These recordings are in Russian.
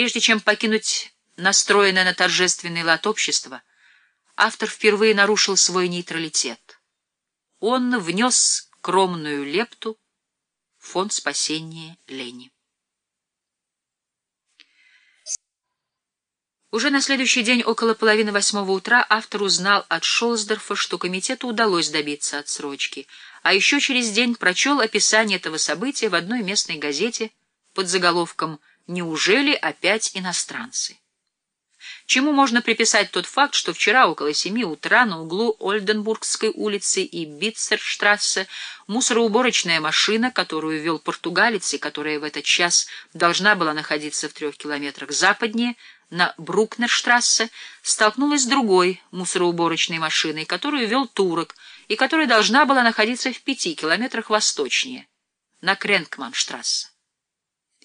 Прежде чем покинуть настроенное на торжественный лад общество, автор впервые нарушил свой нейтралитет. Он внес скромную лепту в фонд спасения Лени. Уже на следующий день около половины восьмого утра автор узнал от Шолсдорфа, что комитету удалось добиться отсрочки, а еще через день прочел описание этого события в одной местной газете под заголовком «Неужели опять иностранцы?». Чему можно приписать тот факт, что вчера около семи утра на углу Ольденбургской улицы и Битцерштрассе мусороуборочная машина, которую вел португалец и которая в этот час должна была находиться в трех километрах западнее, на Брукнерштрассе столкнулась с другой мусороуборочной машиной, которую вел турок, и которая должна была находиться в пяти километрах восточнее, на Кренкманштрассе.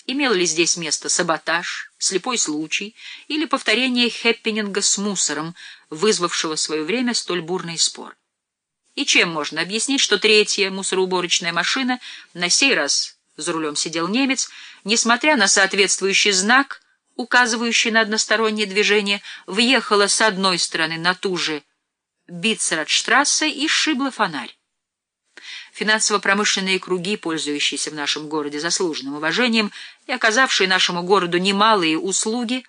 Имел ли здесь место саботаж, слепой случай или повторение хэппининга с мусором, вызвавшего в свое время столь бурный спор? И чем можно объяснить, что третья мусороуборочная машина, на сей раз за рулем сидел немец, несмотря на соответствующий знак — указывающий на одностороннее движение, въехала с одной стороны на ту же Битцерадштрассе и сшибла фонарь. Финансово-промышленные круги, пользующиеся в нашем городе заслуженным уважением и оказавшие нашему городу немалые услуги,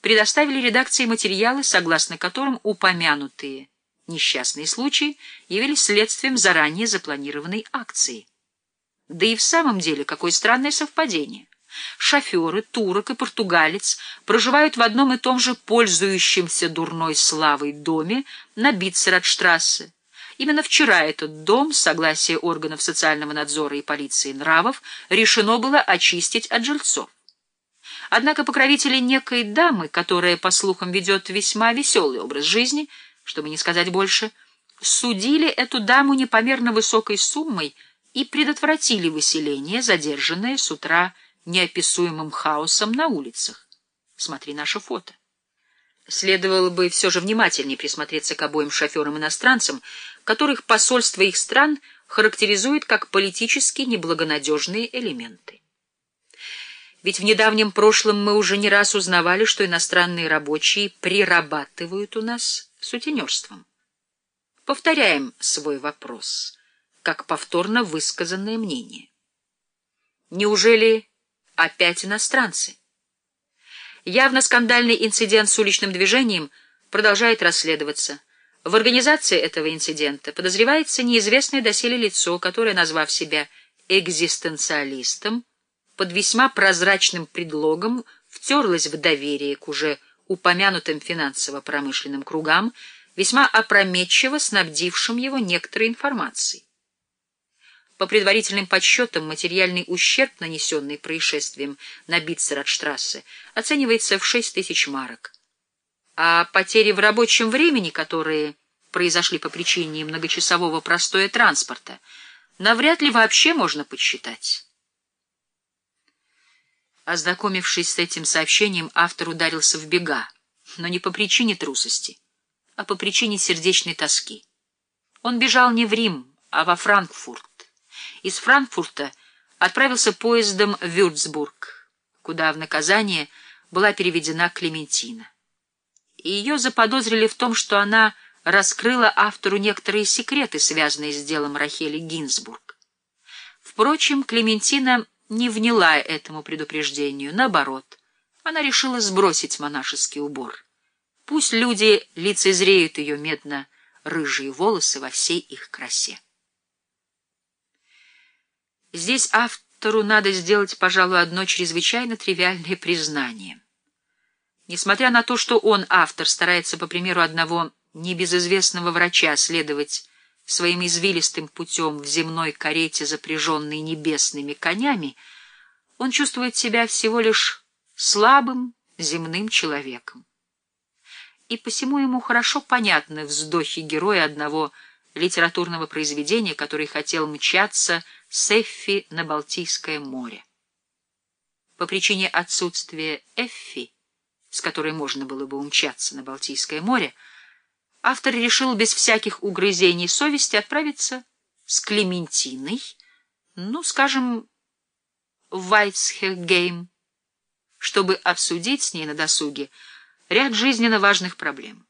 предоставили редакции материалы, согласно которым упомянутые несчастные случаи явились следствием заранее запланированной акции. Да и в самом деле, какое странное совпадение. Шоферы, турок и португалец проживают в одном и том же пользующемся дурной славой доме на Битцерадштрассе. Именно вчера этот дом, с согласия органов социального надзора и полиции нравов, решено было очистить от жильцов. Однако покровители некой дамы, которая, по слухам, ведет весьма веселый образ жизни, чтобы не сказать больше, судили эту даму непомерно высокой суммой и предотвратили выселение, задержанное с утра неописуемым хаосом на улицах. Смотри наше фото. Следовало бы все же внимательнее присмотреться к обоим шоферам-иностранцам, которых посольство их стран характеризует как политически неблагонадежные элементы. Ведь в недавнем прошлом мы уже не раз узнавали, что иностранные рабочие прирабатывают у нас сутенерством. Повторяем свой вопрос, как повторно высказанное мнение. Неужели опять иностранцы. Явно скандальный инцидент с уличным движением продолжает расследоваться. В организации этого инцидента подозревается неизвестное доселе лицо, которое, назвав себя экзистенциалистом, под весьма прозрачным предлогом втерлось в доверие к уже упомянутым финансово-промышленным кругам, весьма опрометчиво снабдившим его некоторой информацией. По предварительным подсчетам, материальный ущерб, нанесенный происшествием на Битцерадштрассе, оценивается в 6 тысяч марок. А потери в рабочем времени, которые произошли по причине многочасового простоя транспорта, навряд ли вообще можно подсчитать. Ознакомившись с этим сообщением, автор ударился в бега, но не по причине трусости, а по причине сердечной тоски. Он бежал не в Рим, а во Франкфурт из Франкфурта отправился поездом в Вюрцбург, куда в наказание была переведена Клементина. Ее заподозрили в том, что она раскрыла автору некоторые секреты, связанные с делом Рахели Гинзбург. Впрочем, Клементина не вняла этому предупреждению, наоборот, она решила сбросить монашеский убор. Пусть люди лицезреют ее медно-рыжие волосы во всей их красе. Здесь автору надо сделать, пожалуй, одно чрезвычайно тривиальное признание. Несмотря на то, что он, автор, старается, по примеру одного небезызвестного врача, следовать своим извилистым путем в земной карете, запряженной небесными конями, он чувствует себя всего лишь слабым земным человеком. И посему ему хорошо понятны вздохи героя одного литературного произведения, который хотел мчаться с Эффи на Балтийское море. По причине отсутствия Эффи, с которой можно было бы умчаться на Балтийское море, автор решил без всяких угрызений совести отправиться с Клементиной, ну, скажем, в Вайтсхегейм, чтобы обсудить с ней на досуге ряд жизненно важных проблем.